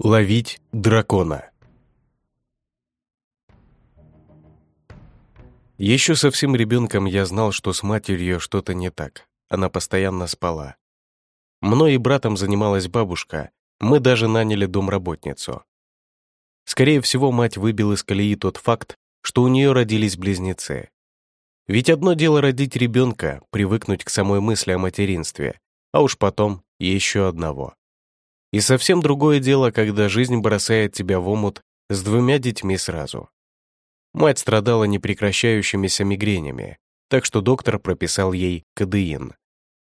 Ловить дракона. Еще совсем ребенком я знал, что с матерью что-то не так. Она постоянно спала. Мной и братом занималась бабушка, мы даже наняли домработницу. Скорее всего, мать выбил из колеи тот факт, что у нее родились близнецы. Ведь одно дело родить ребенка, привыкнуть к самой мысли о материнстве, а уж потом еще одного. И совсем другое дело, когда жизнь бросает тебя в омут с двумя детьми сразу. Мать страдала непрекращающимися мигренями, так что доктор прописал ей кадеин.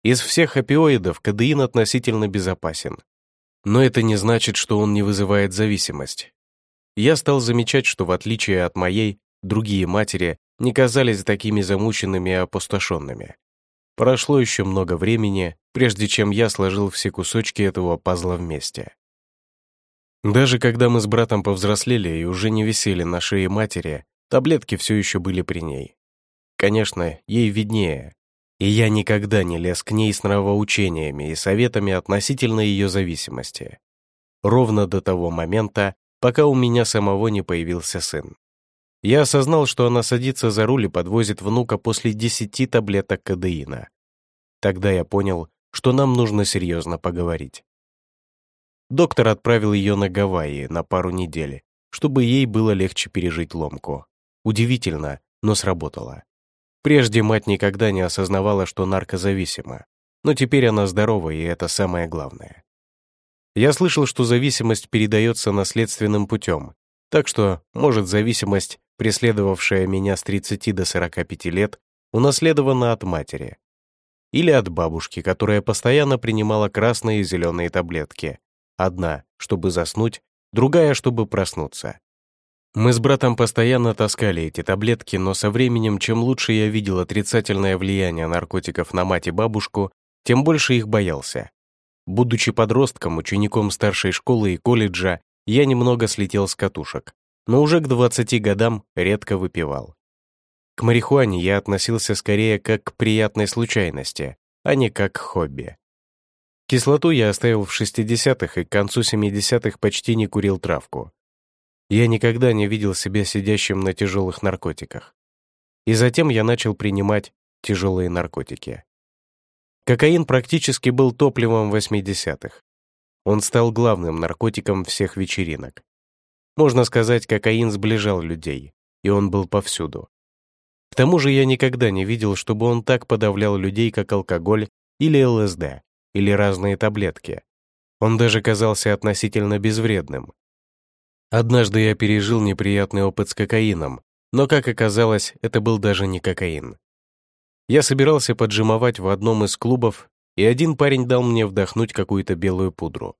Из всех опиоидов кадеин относительно безопасен. Но это не значит, что он не вызывает зависимость. Я стал замечать, что в отличие от моей, другие матери не казались такими замученными и опустошенными. Прошло еще много времени, прежде чем я сложил все кусочки этого пазла вместе. Даже когда мы с братом повзрослели и уже не висели на шее матери, таблетки все еще были при ней. Конечно, ей виднее, и я никогда не лез к ней с нравоучениями и советами относительно ее зависимости. Ровно до того момента, пока у меня самого не появился сын. Я осознал, что она садится за руль и подвозит внука после десяти таблеток кадеина. Тогда я понял, что нам нужно серьезно поговорить. Доктор отправил ее на Гавайи на пару недель, чтобы ей было легче пережить ломку. Удивительно, но сработало. Прежде мать никогда не осознавала, что наркозависима, но теперь она здорова, и это самое главное. Я слышал, что зависимость передается наследственным путем, так что, может, зависимость преследовавшая меня с 30 до 45 лет, унаследована от матери. Или от бабушки, которая постоянно принимала красные и зеленые таблетки. Одна, чтобы заснуть, другая, чтобы проснуться. Мы с братом постоянно таскали эти таблетки, но со временем, чем лучше я видел отрицательное влияние наркотиков на мать и бабушку, тем больше их боялся. Будучи подростком, учеником старшей школы и колледжа, я немного слетел с катушек но уже к 20 годам редко выпивал. К марихуане я относился скорее как к приятной случайности, а не как к хобби. Кислоту я оставил в 60-х и к концу 70-х почти не курил травку. Я никогда не видел себя сидящим на тяжелых наркотиках. И затем я начал принимать тяжелые наркотики. Кокаин практически был топливом 80-х. Он стал главным наркотиком всех вечеринок. Можно сказать, кокаин сближал людей, и он был повсюду. К тому же я никогда не видел, чтобы он так подавлял людей, как алкоголь или ЛСД, или разные таблетки. Он даже казался относительно безвредным. Однажды я пережил неприятный опыт с кокаином, но, как оказалось, это был даже не кокаин. Я собирался поджимовать в одном из клубов, и один парень дал мне вдохнуть какую-то белую пудру.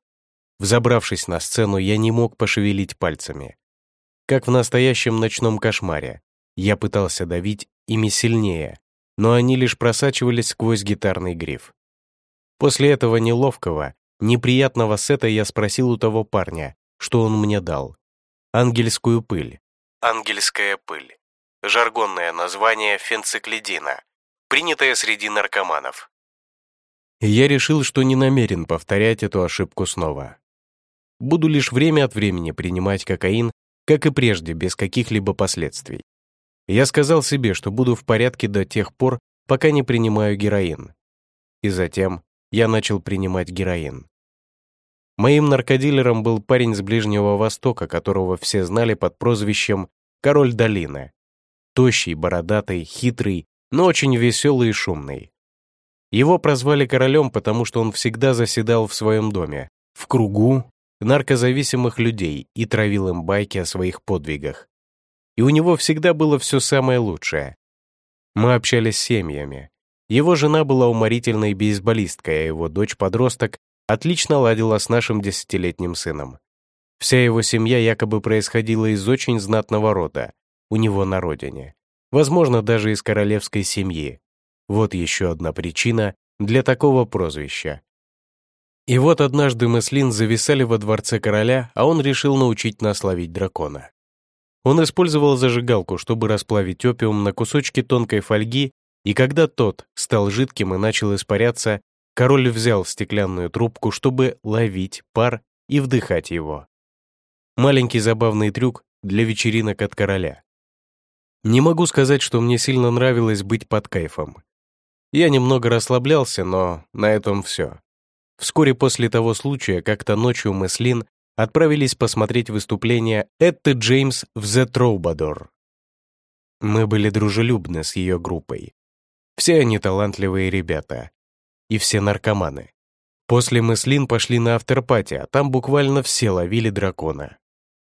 Взобравшись на сцену, я не мог пошевелить пальцами. Как в настоящем ночном кошмаре, я пытался давить ими сильнее, но они лишь просачивались сквозь гитарный гриф. После этого неловкого, неприятного сета я спросил у того парня, что он мне дал. Ангельскую пыль. Ангельская пыль. Жаргонное название фенциклидина, принятое среди наркоманов. я решил, что не намерен повторять эту ошибку снова. Буду лишь время от времени принимать кокаин, как и прежде, без каких-либо последствий. Я сказал себе, что буду в порядке до тех пор, пока не принимаю героин. И затем я начал принимать героин. Моим наркодилером был парень с Ближнего Востока, которого все знали под прозвищем «Король долины». Тощий, бородатый, хитрый, но очень веселый и шумный. Его прозвали королем, потому что он всегда заседал в своем доме, в кругу, наркозависимых людей и травил им байки о своих подвигах. И у него всегда было все самое лучшее. Мы общались с семьями. Его жена была уморительной бейсболисткой, а его дочь-подросток отлично ладила с нашим десятилетним сыном. Вся его семья якобы происходила из очень знатного рода, у него на родине. Возможно, даже из королевской семьи. Вот еще одна причина для такого прозвища. И вот однажды мы с Лин зависали во дворце короля, а он решил научить нас ловить дракона. Он использовал зажигалку, чтобы расплавить опиум на кусочки тонкой фольги, и когда тот стал жидким и начал испаряться, король взял стеклянную трубку, чтобы ловить пар и вдыхать его. Маленький забавный трюк для вечеринок от короля. Не могу сказать, что мне сильно нравилось быть под кайфом. Я немного расслаблялся, но на этом все. Вскоре после того случая, как-то ночью мы с Лин отправились посмотреть выступление Этты Джеймс в The Troubadour. Мы были дружелюбны с ее группой. Все они талантливые ребята. И все наркоманы. После мы с Лин пошли на авторпати, а там буквально все ловили дракона.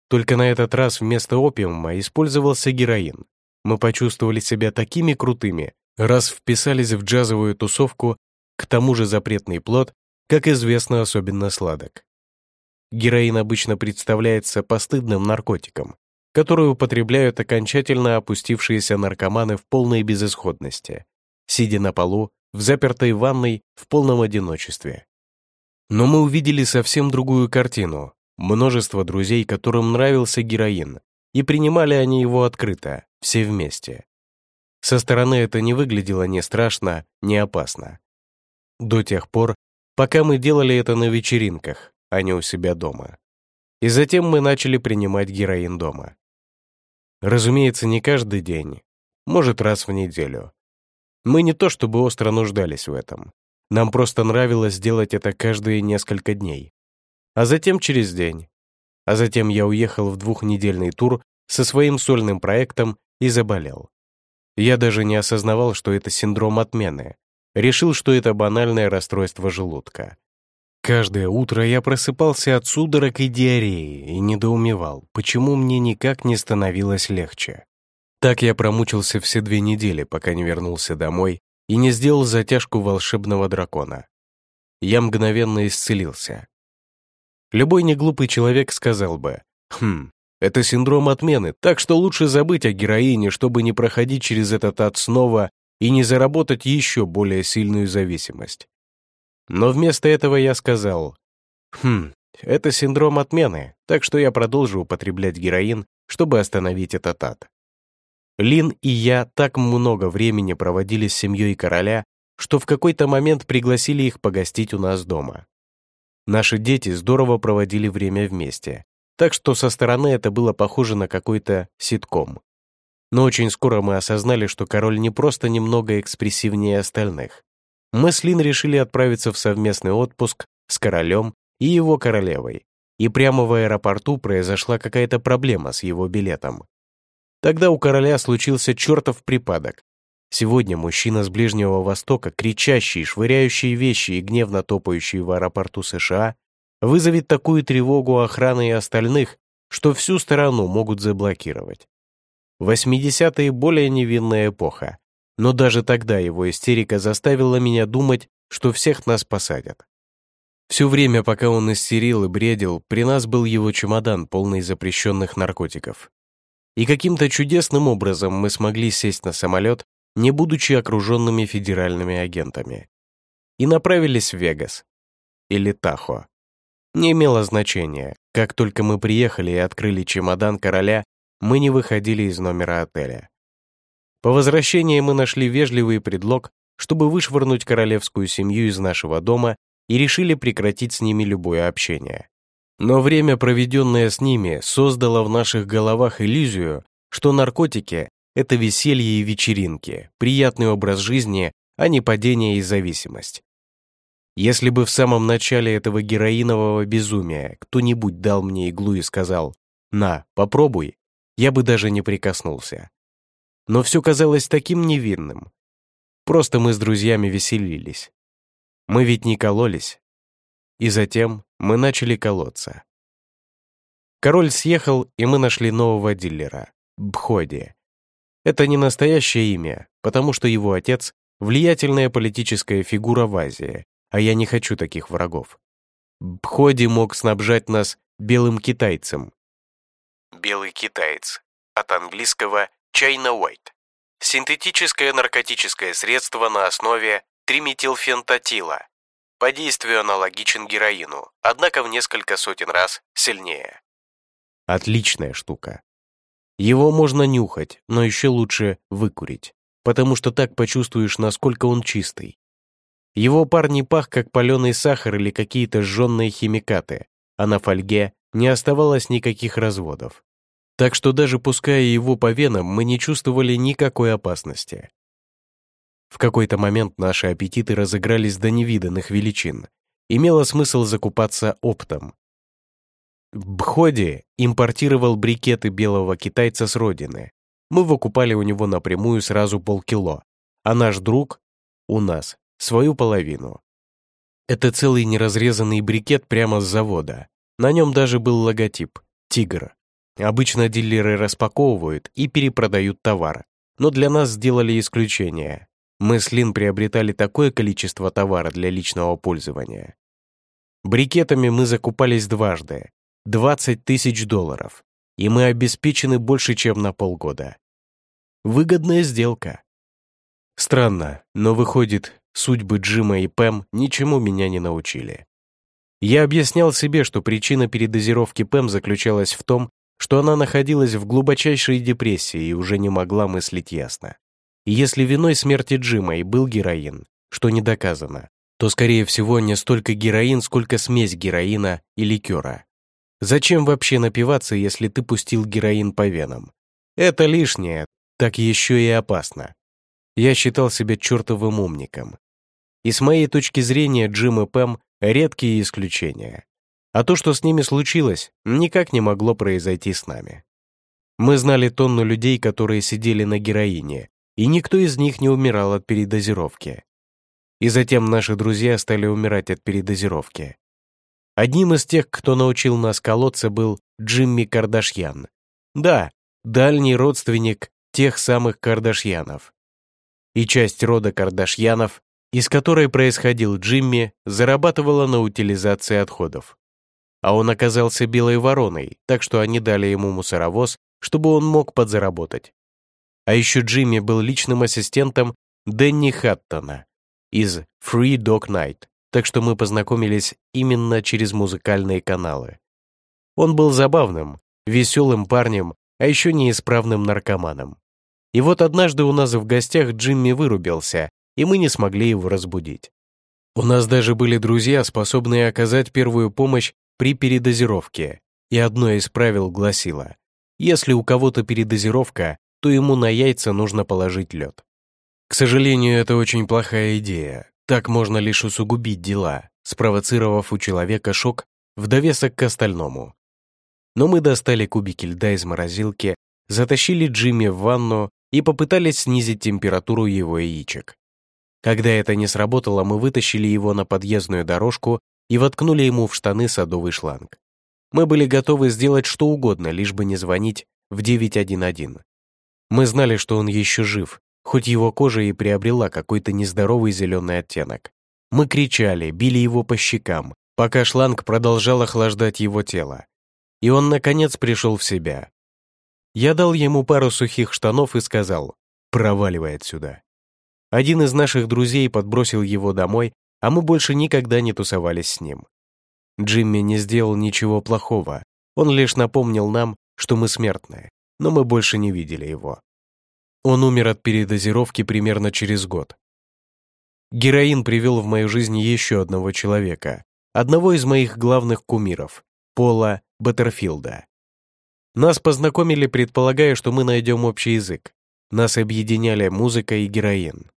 Только на этот раз вместо опиума использовался героин. Мы почувствовали себя такими крутыми, раз вписались в джазовую тусовку, к тому же запретный плод, как известно, особенно сладок. Героин обычно представляется постыдным наркотиком, который употребляют окончательно опустившиеся наркоманы в полной безысходности, сидя на полу, в запертой ванной, в полном одиночестве. Но мы увидели совсем другую картину. Множество друзей, которым нравился героин, и принимали они его открыто, все вместе. Со стороны это не выглядело ни страшно, ни опасно. До тех пор, пока мы делали это на вечеринках, а не у себя дома. И затем мы начали принимать героин дома. Разумеется, не каждый день, может, раз в неделю. Мы не то чтобы остро нуждались в этом. Нам просто нравилось делать это каждые несколько дней. А затем через день. А затем я уехал в двухнедельный тур со своим сольным проектом и заболел. Я даже не осознавал, что это синдром отмены. Решил, что это банальное расстройство желудка. Каждое утро я просыпался от судорог и диареи и недоумевал, почему мне никак не становилось легче. Так я промучился все две недели, пока не вернулся домой и не сделал затяжку волшебного дракона. Я мгновенно исцелился. Любой неглупый человек сказал бы, «Хм, это синдром отмены, так что лучше забыть о героине, чтобы не проходить через этот ад снова и не заработать еще более сильную зависимость. Но вместо этого я сказал, «Хм, это синдром отмены, так что я продолжу употреблять героин, чтобы остановить этот ад». Лин и я так много времени проводили с семьей короля, что в какой-то момент пригласили их погостить у нас дома. Наши дети здорово проводили время вместе, так что со стороны это было похоже на какой-то ситком. Но очень скоро мы осознали, что король не просто немного экспрессивнее остальных мы с Лин решили отправиться в совместный отпуск с королем и его королевой, и прямо в аэропорту произошла какая-то проблема с его билетом. Тогда у короля случился чертов припадок. Сегодня мужчина с Ближнего Востока, кричащий, швыряющий вещи и гневно топающий в аэропорту США, вызовет такую тревогу охраны и остальных, что всю страну могут заблокировать. 80-е — более невинная эпоха, но даже тогда его истерика заставила меня думать, что всех нас посадят. Все время, пока он истерил и бредил, при нас был его чемодан, полный запрещенных наркотиков. И каким-то чудесным образом мы смогли сесть на самолет, не будучи окруженными федеральными агентами. И направились в Вегас. Или Тахо. Не имело значения. Как только мы приехали и открыли чемодан короля, мы не выходили из номера отеля. По возвращении мы нашли вежливый предлог, чтобы вышвырнуть королевскую семью из нашего дома и решили прекратить с ними любое общение. Но время, проведенное с ними, создало в наших головах иллюзию, что наркотики — это веселье и вечеринки, приятный образ жизни, а не падение и зависимость. Если бы в самом начале этого героинового безумия кто-нибудь дал мне иглу и сказал «На, попробуй», я бы даже не прикоснулся но все казалось таким невинным. Просто мы с друзьями веселились. Мы ведь не кололись. И затем мы начали колоться. Король съехал, и мы нашли нового дилера — Бходи. Это не настоящее имя, потому что его отец — влиятельная политическая фигура в Азии, а я не хочу таких врагов. Бходи мог снабжать нас белым китайцем. Белый китаец. От английского China White. Синтетическое наркотическое средство на основе триметилфентатила. По действию аналогичен героину, однако в несколько сотен раз сильнее. Отличная штука. Его можно нюхать, но еще лучше выкурить, потому что так почувствуешь, насколько он чистый. Его пар не пах, как паленый сахар или какие-то жженные химикаты, а на фольге не оставалось никаких разводов. Так что даже пуская его по венам, мы не чувствовали никакой опасности. В какой-то момент наши аппетиты разыгрались до невиданных величин. Имело смысл закупаться оптом. Бходи импортировал брикеты белого китайца с родины. Мы выкупали у него напрямую сразу полкило, а наш друг — у нас, свою половину. Это целый неразрезанный брикет прямо с завода. На нем даже был логотип «Тигр». Обычно дилеры распаковывают и перепродают товар, но для нас сделали исключение. Мы с Лин приобретали такое количество товара для личного пользования. Брикетами мы закупались дважды, 20 тысяч долларов, и мы обеспечены больше, чем на полгода. Выгодная сделка. Странно, но выходит, судьбы Джима и Пэм ничему меня не научили. Я объяснял себе, что причина передозировки Пэм заключалась в том, что она находилась в глубочайшей депрессии и уже не могла мыслить ясно. И если виной смерти Джима и был героин, что не доказано, то, скорее всего, не столько героин, сколько смесь героина и ликера. Зачем вообще напиваться, если ты пустил героин по венам? Это лишнее, так еще и опасно. Я считал себя чертовым умником. И с моей точки зрения Джим и Пэм — редкие исключения. А то, что с ними случилось, никак не могло произойти с нами. Мы знали тонну людей, которые сидели на героине, и никто из них не умирал от передозировки. И затем наши друзья стали умирать от передозировки. Одним из тех, кто научил нас колоться, был Джимми Кардашьян. Да, дальний родственник тех самых Кардашьянов. И часть рода Кардашьянов, из которой происходил Джимми, зарабатывала на утилизации отходов а он оказался белой вороной, так что они дали ему мусоровоз, чтобы он мог подзаработать. А еще Джимми был личным ассистентом Дэнни Хаттона из Free Dog Night, так что мы познакомились именно через музыкальные каналы. Он был забавным, веселым парнем, а еще неисправным наркоманом. И вот однажды у нас в гостях Джимми вырубился, и мы не смогли его разбудить. У нас даже были друзья, способные оказать первую помощь при передозировке, и одно из правил гласило, если у кого-то передозировка, то ему на яйца нужно положить лед. К сожалению, это очень плохая идея. Так можно лишь усугубить дела, спровоцировав у человека шок в довесок к остальному. Но мы достали кубики льда из морозилки, затащили Джимми в ванну и попытались снизить температуру его яичек. Когда это не сработало, мы вытащили его на подъездную дорожку и воткнули ему в штаны садовый шланг. Мы были готовы сделать что угодно, лишь бы не звонить в 911. Мы знали, что он еще жив, хоть его кожа и приобрела какой-то нездоровый зеленый оттенок. Мы кричали, били его по щекам, пока шланг продолжал охлаждать его тело. И он, наконец, пришел в себя. Я дал ему пару сухих штанов и сказал «проваливай отсюда». Один из наших друзей подбросил его домой, а мы больше никогда не тусовались с ним. Джимми не сделал ничего плохого, он лишь напомнил нам, что мы смертные, но мы больше не видели его. Он умер от передозировки примерно через год. Героин привел в мою жизнь еще одного человека, одного из моих главных кумиров, Пола Баттерфилда. Нас познакомили, предполагая, что мы найдем общий язык. Нас объединяли музыка и героин.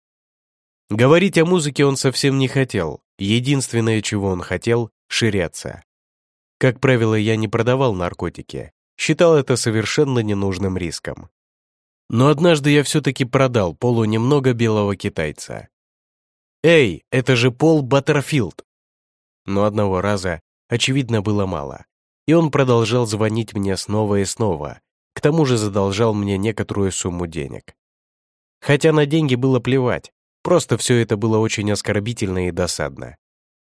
Говорить о музыке он совсем не хотел. Единственное, чего он хотел — ширяться. Как правило, я не продавал наркотики. Считал это совершенно ненужным риском. Но однажды я все-таки продал Полу немного белого китайца. «Эй, это же Пол Баттерфилд!» Но одного раза, очевидно, было мало. И он продолжал звонить мне снова и снова. К тому же задолжал мне некоторую сумму денег. Хотя на деньги было плевать. Просто все это было очень оскорбительно и досадно.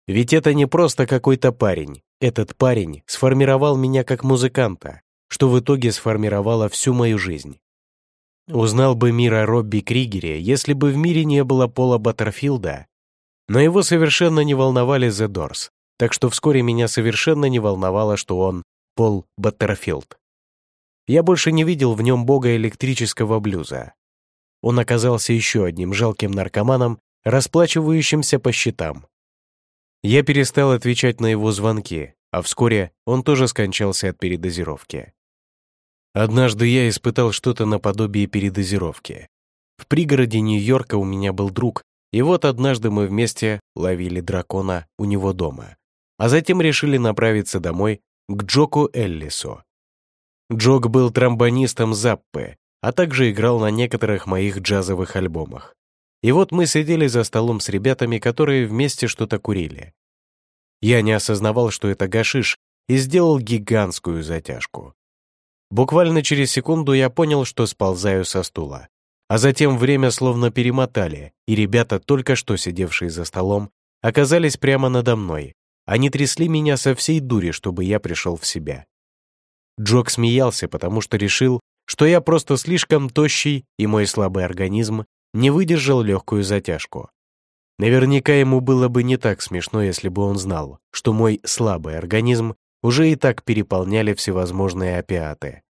Ведь это не просто какой-то парень. Этот парень сформировал меня как музыканта, что в итоге сформировало всю мою жизнь. Узнал бы мир о Робби Кригере, если бы в мире не было Пола Баттерфилда. Но его совершенно не волновали The Doors, так что вскоре меня совершенно не волновало, что он Пол Баттерфилд. Я больше не видел в нем бога электрического блюза, он оказался еще одним жалким наркоманом, расплачивающимся по счетам. Я перестал отвечать на его звонки, а вскоре он тоже скончался от передозировки. Однажды я испытал что-то наподобие передозировки. В пригороде Нью-Йорка у меня был друг, и вот однажды мы вместе ловили дракона у него дома, а затем решили направиться домой к Джоку Эллису. Джок был тромбонистом Заппы, а также играл на некоторых моих джазовых альбомах. И вот мы сидели за столом с ребятами, которые вместе что-то курили. Я не осознавал, что это гашиш, и сделал гигантскую затяжку. Буквально через секунду я понял, что сползаю со стула. А затем время словно перемотали, и ребята, только что сидевшие за столом, оказались прямо надо мной. Они трясли меня со всей дури, чтобы я пришел в себя. Джок смеялся, потому что решил, что я просто слишком тощий, и мой слабый организм не выдержал легкую затяжку. Наверняка ему было бы не так смешно, если бы он знал, что мой слабый организм уже и так переполняли всевозможные опиаты.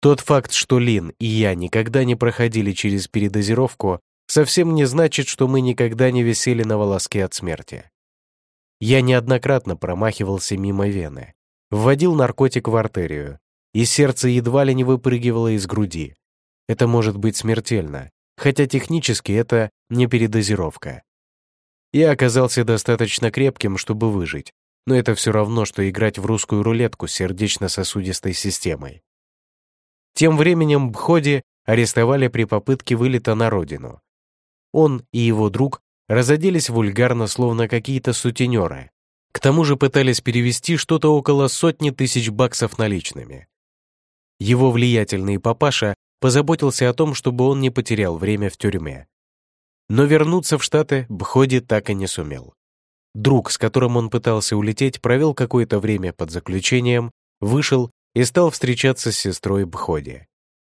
Тот факт, что Лин и я никогда не проходили через передозировку, совсем не значит, что мы никогда не висели на волоске от смерти. Я неоднократно промахивался мимо вены, вводил наркотик в артерию, и сердце едва ли не выпрыгивало из груди. Это может быть смертельно, хотя технически это не передозировка. Я оказался достаточно крепким, чтобы выжить, но это все равно, что играть в русскую рулетку с сердечно-сосудистой системой. Тем временем Бходи арестовали при попытке вылета на родину. Он и его друг разоделись вульгарно, словно какие-то сутенеры. К тому же пытались перевести что-то около сотни тысяч баксов наличными. Его влиятельный папаша позаботился о том, чтобы он не потерял время в тюрьме. Но вернуться в Штаты Бходи так и не сумел. Друг, с которым он пытался улететь, провел какое-то время под заключением, вышел и стал встречаться с сестрой Бходи.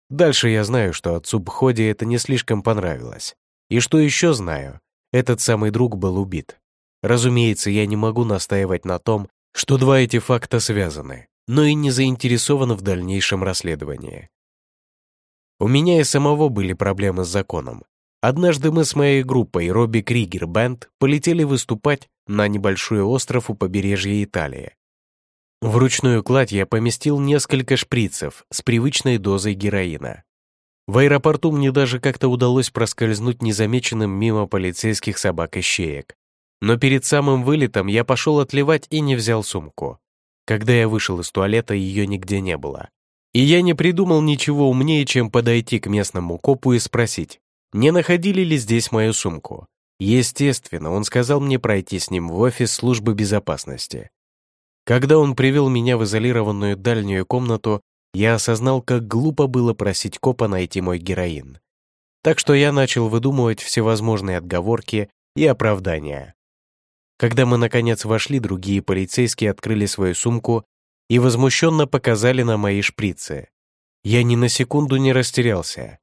Дальше я знаю, что отцу Бходи это не слишком понравилось. И что еще знаю, этот самый друг был убит. Разумеется, я не могу настаивать на том, что два эти факта связаны, но и не заинтересован в дальнейшем расследовании. У меня и самого были проблемы с законом. Однажды мы с моей группой Робби Кригер Бенд полетели выступать на небольшой остров у побережья Италии. В ручную кладь я поместил несколько шприцев с привычной дозой героина. В аэропорту мне даже как-то удалось проскользнуть незамеченным мимо полицейских собак и щеек. Но перед самым вылетом я пошел отливать и не взял сумку. Когда я вышел из туалета, ее нигде не было. И я не придумал ничего умнее, чем подойти к местному копу и спросить, не находили ли здесь мою сумку. Естественно, он сказал мне пройти с ним в офис службы безопасности. Когда он привел меня в изолированную дальнюю комнату, я осознал, как глупо было просить копа найти мой героин. Так что я начал выдумывать всевозможные отговорки и оправдания. Когда мы, наконец, вошли, другие полицейские открыли свою сумку и возмущенно показали на мои шприцы. Я ни на секунду не растерялся.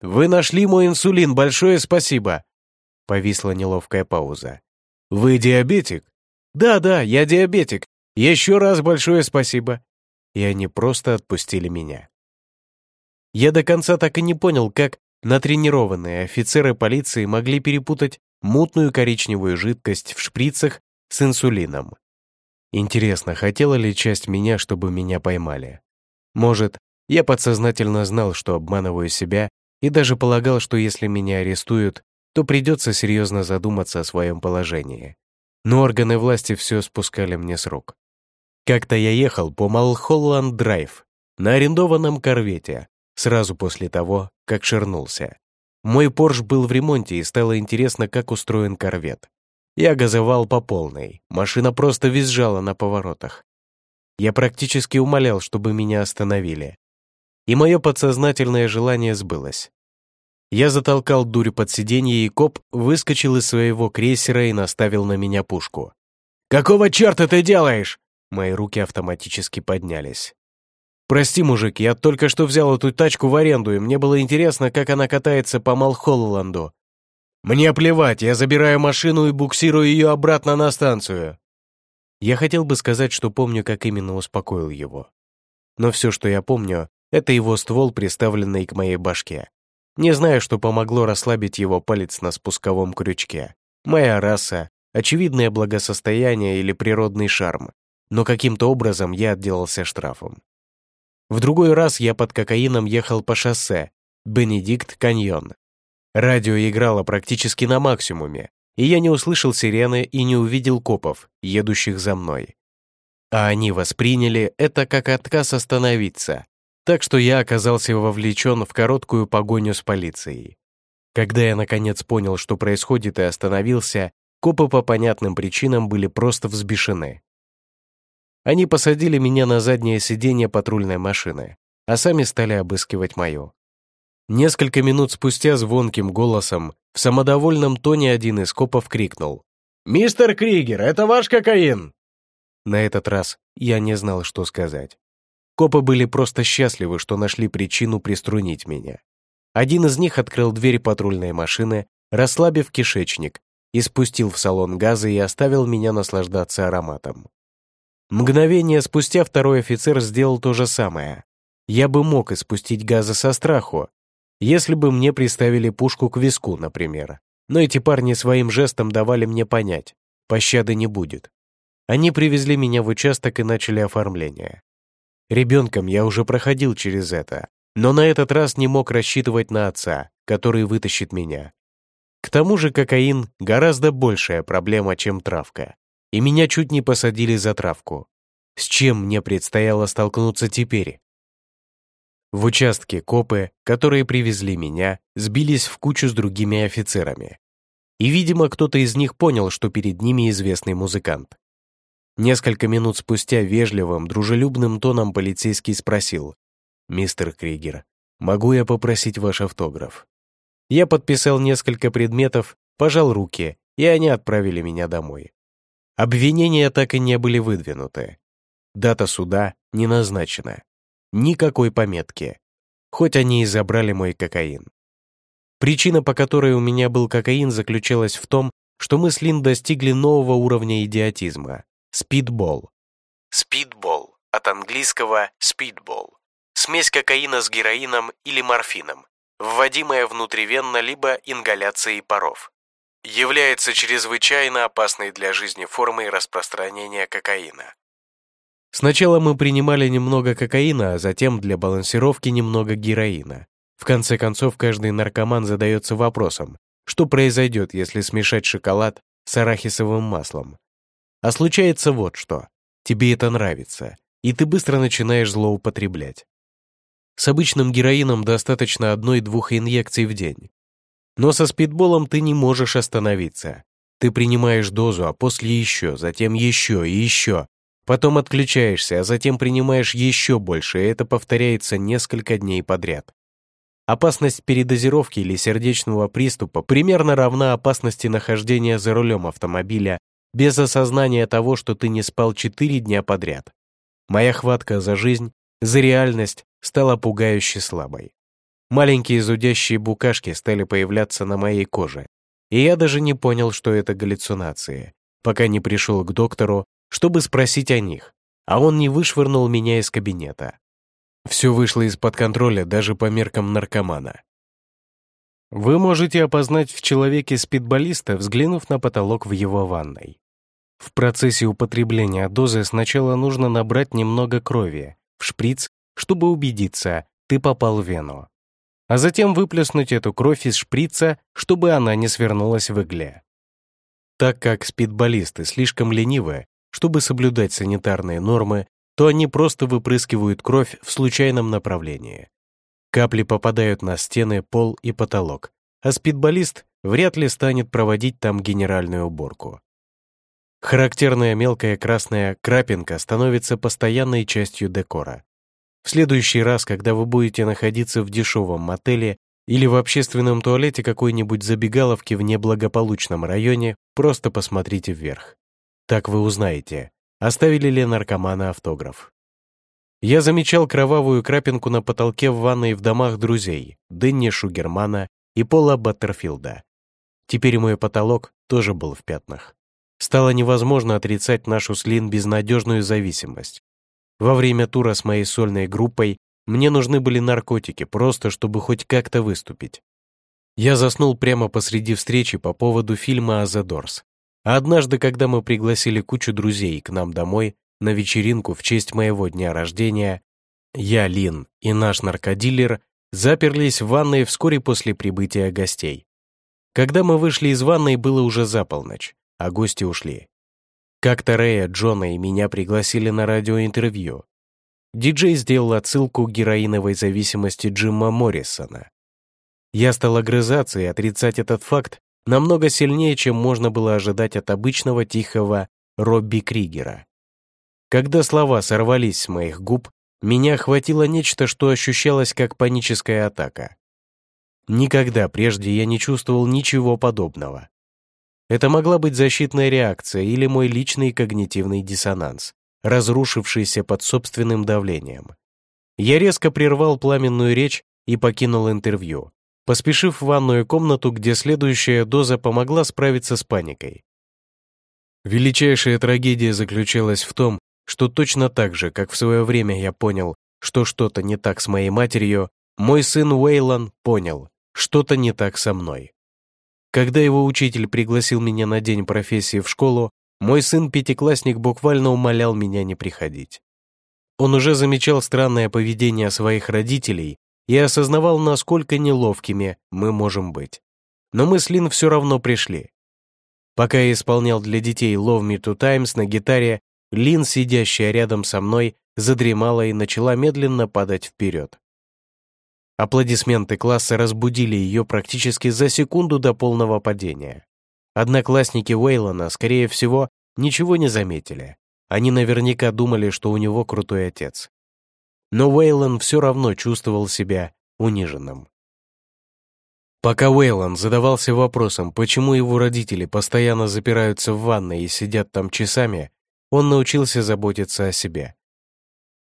«Вы нашли мой инсулин, большое спасибо!» Повисла неловкая пауза. «Вы диабетик?» «Да-да, я диабетик. Еще раз большое спасибо!» И они просто отпустили меня. Я до конца так и не понял, как натренированные офицеры полиции могли перепутать мутную коричневую жидкость в шприцах с инсулином. Интересно, хотела ли часть меня, чтобы меня поймали? Может, я подсознательно знал, что обманываю себя, и даже полагал, что если меня арестуют, то придется серьезно задуматься о своем положении. Но органы власти все спускали мне с рук. Как-то я ехал по Малхолланд-драйв на арендованном корвете, сразу после того, как ширнулся. Мой Порш был в ремонте, и стало интересно, как устроен корвет. Я газовал по полной, машина просто визжала на поворотах. Я практически умолял, чтобы меня остановили. И мое подсознательное желание сбылось. Я затолкал дурь под сиденье, и коп выскочил из своего крейсера и наставил на меня пушку. «Какого черта ты делаешь?» Мои руки автоматически поднялись. «Прости, мужик, я только что взял эту тачку в аренду, и мне было интересно, как она катается по Малхолланду. Мне плевать, я забираю машину и буксирую ее обратно на станцию». Я хотел бы сказать, что помню, как именно успокоил его. Но все, что я помню, это его ствол, приставленный к моей башке. Не знаю, что помогло расслабить его палец на спусковом крючке. Моя раса, очевидное благосостояние или природный шарм. но каким-то образом я отделался штрафом. В другой раз я под кокаином ехал по шоссе Бенедикт Каньон. Радио играло практически на максимуме, и я не услышал сирены и не увидел копов, едущих за мной. А они восприняли это как отказ остановиться, так что я оказался вовлечен в короткую погоню с полицией. Когда я наконец понял, что происходит, и остановился, копы по понятным причинам были просто взбешены. Они посадили меня на заднее сиденье патрульной машины, а сами стали обыскивать мою. Несколько минут спустя звонким голосом в самодовольном тоне один из копов крикнул. «Мистер Кригер, это ваш кокаин!» На этот раз я не знал, что сказать. Копы были просто счастливы, что нашли причину приструнить меня. Один из них открыл дверь патрульной машины, расслабив кишечник, и спустил в салон газы и оставил меня наслаждаться ароматом. Мгновение спустя второй офицер сделал то же самое. Я бы мог испустить газы со страху, если бы мне приставили пушку к виску, например. Но эти парни своим жестом давали мне понять, пощады не будет. Они привезли меня в участок и начали оформление. Ребенком я уже проходил через это, но на этот раз не мог рассчитывать на отца, который вытащит меня. К тому же кокаин — гораздо большая проблема, чем травка. И меня чуть не посадили за травку. С чем мне предстояло столкнуться теперь? В участке копы, которые привезли меня, сбились в кучу с другими офицерами. И, видимо, кто-то из них понял, что перед ними известный музыкант. Несколько минут спустя вежливым, дружелюбным тоном полицейский спросил, «Мистер Кригер, могу я попросить ваш автограф?» Я подписал несколько предметов, пожал руки, и они отправили меня домой. Обвинения так и не были выдвинуты. Дата суда не назначена. Никакой пометки. Хоть они и забрали мой кокаин. Причина, по которой у меня был кокаин, заключалась в том, что мы с Лин достигли нового уровня идиотизма — спидбол. Спидбол от английского speedball. Смесь кокаина с героином или морфином, вводимая внутривенно либо ингаляцией паров. Является чрезвычайно опасной для жизни формой распространения кокаина. Сначала мы принимали немного кокаина, а затем для балансировки немного героина. В конце концов, каждый наркоман задается вопросом, что произойдет, если смешать шоколад с арахисовым маслом. А случается вот что. Тебе это нравится, и ты быстро начинаешь злоупотреблять. С обычным героином достаточно одной-двух инъекций в день. Но со спидболом ты не можешь остановиться. Ты принимаешь дозу, а после еще, затем еще и еще, Потом отключаешься, а затем принимаешь еще больше, и это повторяется несколько дней подряд. Опасность передозировки или сердечного приступа примерно равна опасности нахождения за рулем автомобиля без осознания того, что ты не спал 4 дня подряд. Моя хватка за жизнь, за реальность стала пугающе слабой. Маленькие зудящие букашки стали появляться на моей коже, и я даже не понял, что это галлюцинации, пока не пришел к доктору чтобы спросить о них, а он не вышвырнул меня из кабинета. Все вышло из-под контроля даже по меркам наркомана. Вы можете опознать в человеке спидболиста, взглянув на потолок в его ванной. В процессе употребления дозы сначала нужно набрать немного крови в шприц, чтобы убедиться, ты попал в вену. А затем выплеснуть эту кровь из шприца, чтобы она не свернулась в игле. Так как спидболисты слишком ленивы, чтобы соблюдать санитарные нормы, то они просто выпрыскивают кровь в случайном направлении. Капли попадают на стены, пол и потолок, а спидболист вряд ли станет проводить там генеральную уборку. Характерная мелкая красная крапинка становится постоянной частью декора. В следующий раз, когда вы будете находиться в дешевом мотеле или в общественном туалете какой-нибудь забегаловки в неблагополучном районе, просто посмотрите вверх. Так вы узнаете, оставили ли наркомана автограф. Я замечал кровавую крапинку на потолке в ванной в домах друзей Дэнни Шугермана и Пола Баттерфилда. Теперь мой потолок тоже был в пятнах. Стало невозможно отрицать нашу с Лин безнадежную зависимость. Во время тура с моей сольной группой мне нужны были наркотики, просто чтобы хоть как-то выступить. Я заснул прямо посреди встречи по поводу фильма «Азадорс», а однажды, когда мы пригласили кучу друзей к нам домой, на вечеринку в честь моего дня рождения, я, Лин и наш наркодилер заперлись в ванной вскоре после прибытия гостей. Когда мы вышли из ванной, было уже за полночь, а гости ушли. Как-то Рэя, Джона и меня пригласили на радиоинтервью. Диджей сделал отсылку к героиновой зависимости Джима Моррисона. Я стал огрызаться и отрицать этот факт намного сильнее, чем можно было ожидать от обычного тихого Робби Кригера. Когда слова сорвались с моих губ, меня охватило нечто, что ощущалось как паническая атака. Никогда прежде я не чувствовал ничего подобного. Это могла быть защитная реакция или мой личный когнитивный диссонанс, разрушившийся под собственным давлением. Я резко прервал пламенную речь и покинул интервью, поспешив в ванную комнату, где следующая доза помогла справиться с паникой. Величайшая трагедия заключалась в том, что точно так же, как в свое время я понял, что что-то не так с моей матерью, мой сын Уэйлон понял, что-то не так со мной. Когда его учитель пригласил меня на день профессии в школу, мой сын-пятиклассник буквально умолял меня не приходить. Он уже замечал странное поведение своих родителей и осознавал, насколько неловкими мы можем быть. Но мы с Лин все равно пришли. Пока я исполнял для детей «Love Me Two Times» на гитаре, Лин, сидящая рядом со мной, задремала и начала медленно падать вперед. Аплодисменты класса разбудили ее практически за секунду до полного падения. Одноклассники Уэйлона, скорее всего, ничего не заметили. Они наверняка думали, что у него крутой отец. Но Уэйлон все равно чувствовал себя униженным. Пока Уэйлон задавался вопросом, почему его родители постоянно запираются в ванной и сидят там часами, он научился заботиться о себе.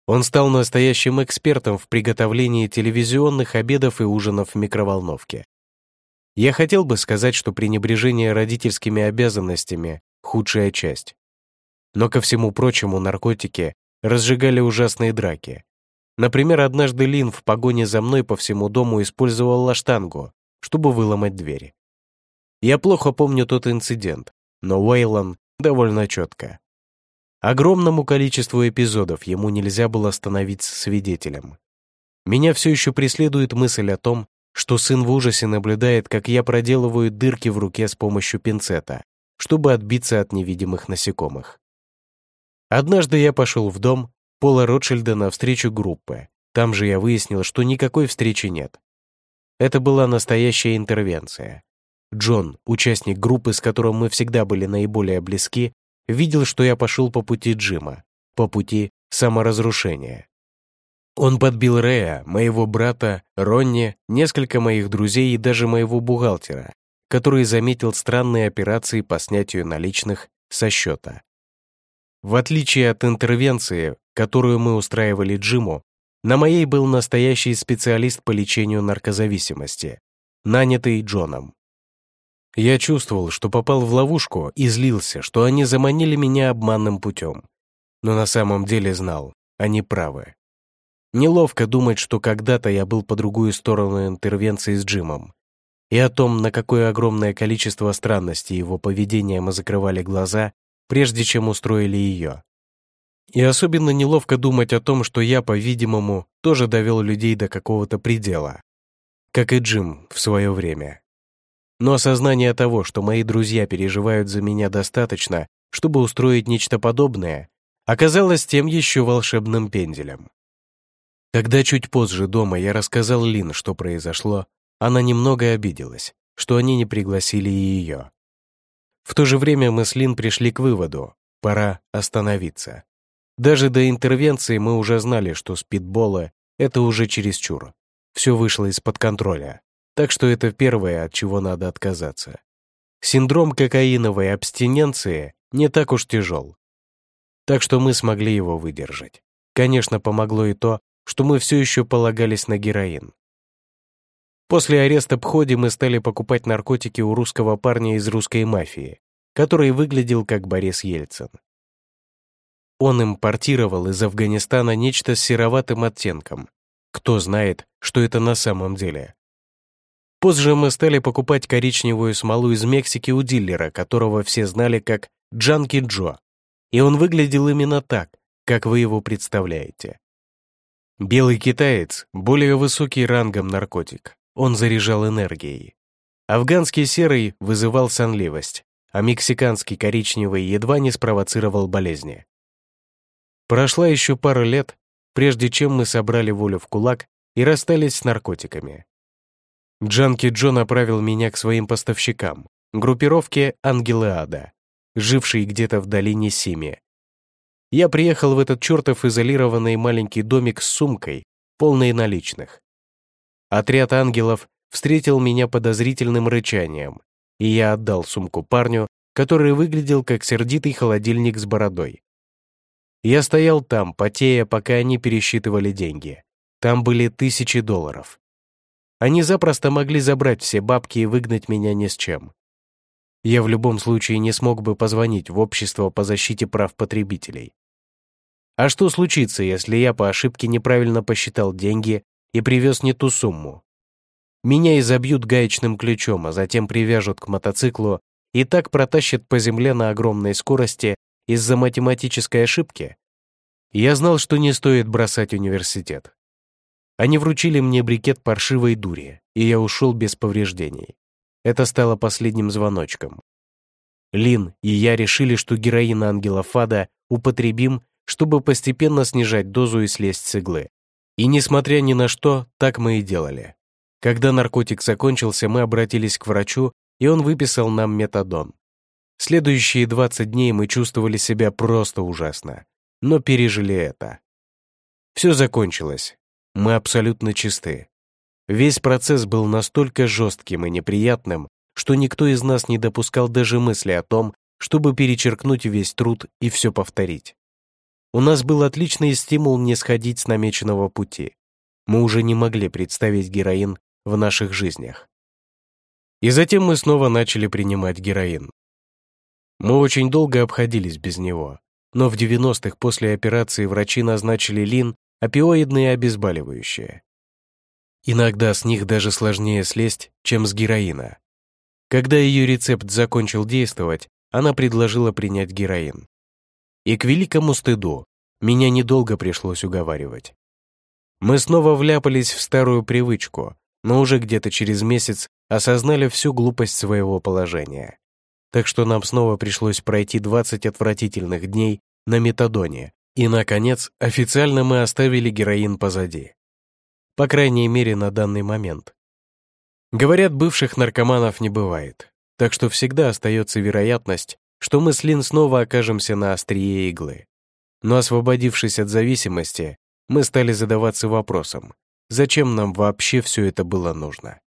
Он стал настоящим экспертом в приготовлении телевизионных обедов и ужинов в микроволновке. Я хотел бы сказать, что пренебрежение родительскими обязанностями — худшая часть. Но ко всему прочему наркотики разжигали ужасные драки. Например, однажды Лин в погоне за мной по всему дому использовал лаштангу, чтобы выломать двери. Я плохо помню тот инцидент, но Уэйлон довольно четко. Огромному количеству эпизодов ему нельзя было становиться свидетелем. Меня все еще преследует мысль о том, что сын в ужасе наблюдает, как я проделываю дырки в руке с помощью пинцета, чтобы отбиться от невидимых насекомых. Однажды я пошел в дом Пола Ротшильда на встречу группы. Там же я выяснил, что никакой встречи нет. Это была настоящая интервенция. Джон, участник группы, с которым мы всегда были наиболее близки, видел, что я пошел по пути Джима, по пути саморазрушения. Он подбил Рэя, моего брата, Ронни, несколько моих друзей и даже моего бухгалтера, который заметил странные операции по снятию наличных со счета. В отличие от интервенции, которую мы устраивали Джиму, на моей был настоящий специалист по лечению наркозависимости, нанятый Джоном. Я чувствовал, что попал в ловушку и злился, что они заманили меня обманным путем. Но на самом деле знал, они правы. Неловко думать, что когда-то я был по другую сторону интервенции с Джимом. И о том, на какое огромное количество странностей его поведения мы закрывали глаза, прежде чем устроили ее. И особенно неловко думать о том, что я, по-видимому, тоже довел людей до какого-то предела. Как и Джим в свое время. Но осознание того, что мои друзья переживают за меня достаточно, чтобы устроить нечто подобное, оказалось тем еще волшебным пенделем. Когда чуть позже дома я рассказал Лин, что произошло, она немного обиделась, что они не пригласили ее. В то же время мы с Лин пришли к выводу, пора остановиться. Даже до интервенции мы уже знали, что спидболы — это уже чересчур. Все вышло из-под контроля. Так что это первое, от чего надо отказаться. Синдром кокаиновой абстиненции не так уж тяжел. Так что мы смогли его выдержать. Конечно, помогло и то, что мы все еще полагались на героин. После ареста Пходи мы стали покупать наркотики у русского парня из русской мафии, который выглядел как Борис Ельцин. Он импортировал из Афганистана нечто с сероватым оттенком. Кто знает, что это на самом деле. Позже мы стали покупать коричневую смолу из Мексики у дилера, которого все знали как Джанки Джо. И он выглядел именно так, как вы его представляете. Белый китаец — более высокий рангом наркотик. Он заряжал энергией. Афганский серый вызывал сонливость, а мексиканский коричневый едва не спровоцировал болезни. Прошла еще пара лет, прежде чем мы собрали волю в кулак и расстались с наркотиками. Джанки Джо направил меня к своим поставщикам, группировке «Ангелы Ада», жившей где-то в долине Сими. Я приехал в этот чертов изолированный маленький домик с сумкой, полной наличных. Отряд ангелов встретил меня подозрительным рычанием, и я отдал сумку парню, который выглядел как сердитый холодильник с бородой. Я стоял там, потея, пока они пересчитывали деньги. Там были тысячи долларов. Они запросто могли забрать все бабки и выгнать меня ни с чем. Я в любом случае не смог бы позвонить в общество по защите прав потребителей. А что случится, если я по ошибке неправильно посчитал деньги и привез не ту сумму? Меня изобьют гаечным ключом, а затем привяжут к мотоциклу и так протащат по земле на огромной скорости из-за математической ошибки? Я знал, что не стоит бросать университет. Они вручили мне брикет паршивой дури, и я ушел без повреждений. Это стало последним звоночком. Лин и я решили, что героин ангела Фада употребим, чтобы постепенно снижать дозу и слезть с иглы. И несмотря ни на что, так мы и делали. Когда наркотик закончился, мы обратились к врачу, и он выписал нам метадон. Следующие 20 дней мы чувствовали себя просто ужасно, но пережили это. Все закончилось. Мы абсолютно чисты. Весь процесс был настолько жестким и неприятным, что никто из нас не допускал даже мысли о том, чтобы перечеркнуть весь труд и все повторить. У нас был отличный стимул не сходить с намеченного пути. Мы уже не могли представить героин в наших жизнях. И затем мы снова начали принимать героин. Мы очень долго обходились без него, но в 90-х после операции врачи назначили лин, опиоидные обезболивающие. Иногда с них даже сложнее слезть, чем с героина. Когда ее рецепт закончил действовать, она предложила принять героин. И к великому стыду меня недолго пришлось уговаривать. Мы снова вляпались в старую привычку, но уже где-то через месяц осознали всю глупость своего положения так что нам снова пришлось пройти 20 отвратительных дней на метадоне, и, наконец, официально мы оставили героин позади. По крайней мере, на данный момент. Говорят, бывших наркоманов не бывает, так что всегда остается вероятность, что мы с Лин снова окажемся на острие иглы. Но освободившись от зависимости, мы стали задаваться вопросом, зачем нам вообще все это было нужно.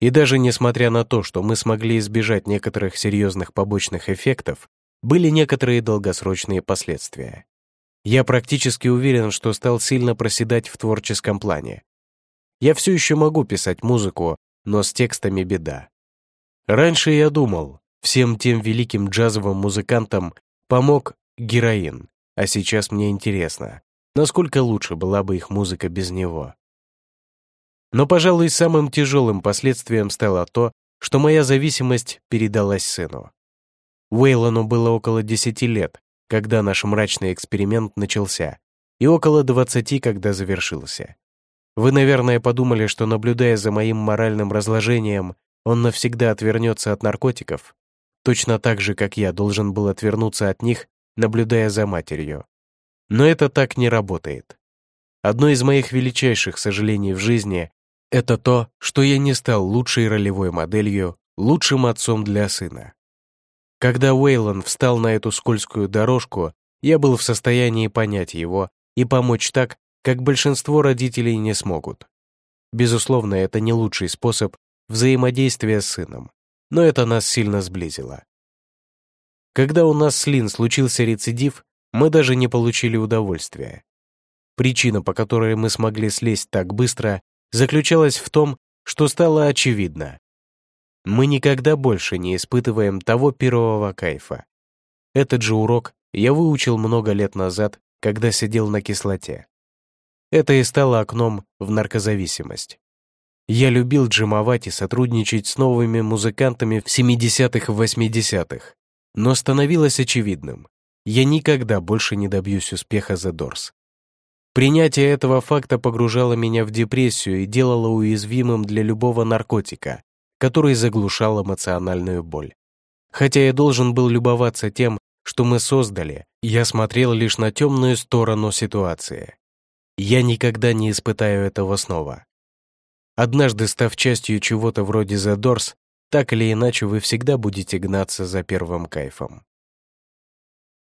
И даже несмотря на то, что мы смогли избежать некоторых серьезных побочных эффектов, были некоторые долгосрочные последствия. Я практически уверен, что стал сильно проседать в творческом плане. Я все еще могу писать музыку, но с текстами беда. Раньше я думал, всем тем великим джазовым музыкантам помог героин, а сейчас мне интересно, насколько лучше была бы их музыка без него. Но, пожалуй, самым тяжелым последствием стало то, что моя зависимость передалась сыну. Уэйлону было около 10 лет, когда наш мрачный эксперимент начался, и около 20, когда завершился. Вы, наверное, подумали, что, наблюдая за моим моральным разложением, он навсегда отвернется от наркотиков, точно так же, как я должен был отвернуться от них, наблюдая за матерью. Но это так не работает. Одно из моих величайших сожалений в жизни это то, что я не стал лучшей ролевой моделью, лучшим отцом для сына. Когда Уэйлон встал на эту скользкую дорожку, я был в состоянии понять его и помочь так, как большинство родителей не смогут. Безусловно, это не лучший способ взаимодействия с сыном, но это нас сильно сблизило. Когда у нас с Лин случился рецидив, мы даже не получили удовольствия. Причина, по которой мы смогли слезть так быстро, заключалась в том, что стало очевидно. Мы никогда больше не испытываем того первого кайфа. Этот же урок я выучил много лет назад, когда сидел на кислоте. Это и стало окном в наркозависимость. Я любил джимовать и сотрудничать с новыми музыкантами в 70-х и 80-х, но становилось очевидным, я никогда больше не добьюсь успеха за Дорс. Принятие этого факта погружало меня в депрессию и делало уязвимым для любого наркотика, который заглушал эмоциональную боль. Хотя я должен был любоваться тем, что мы создали, я смотрел лишь на темную сторону ситуации. Я никогда не испытаю этого снова. Однажды став частью чего-то вроде The Doors, так или иначе вы всегда будете гнаться за первым кайфом.